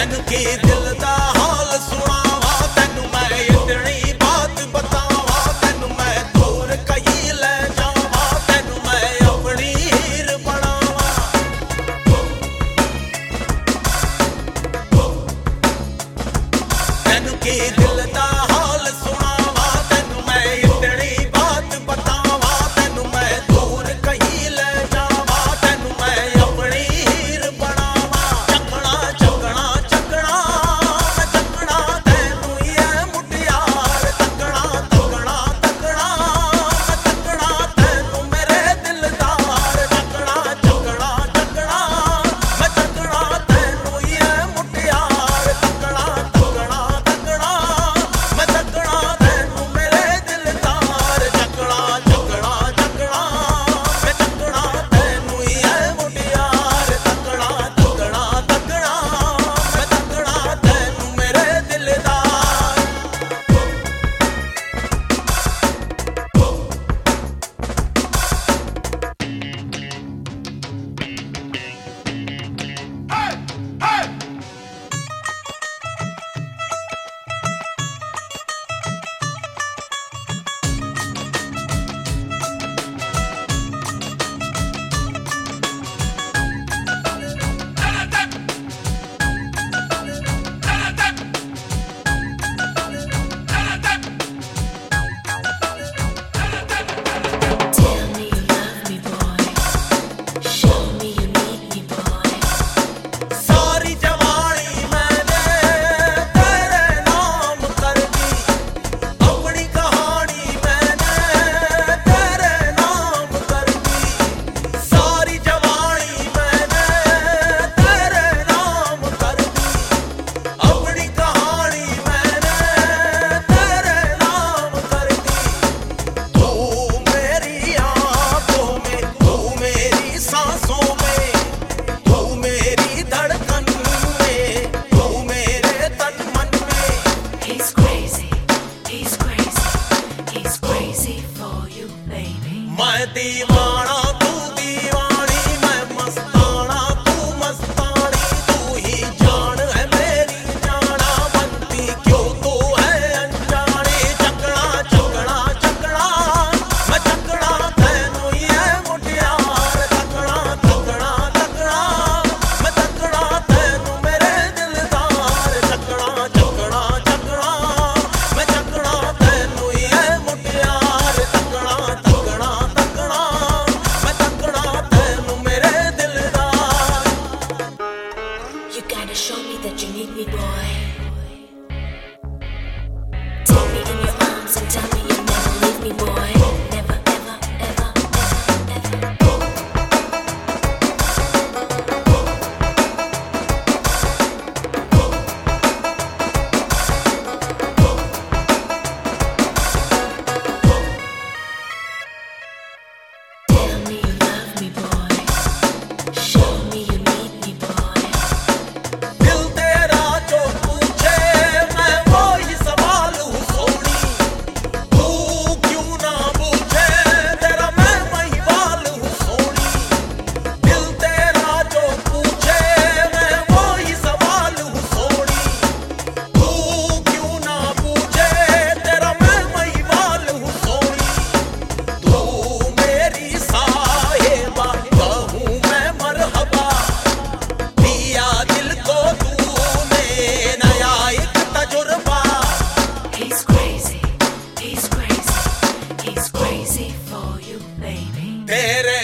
मैनू की दिल It's crazy for you, baby. My divana. Tere.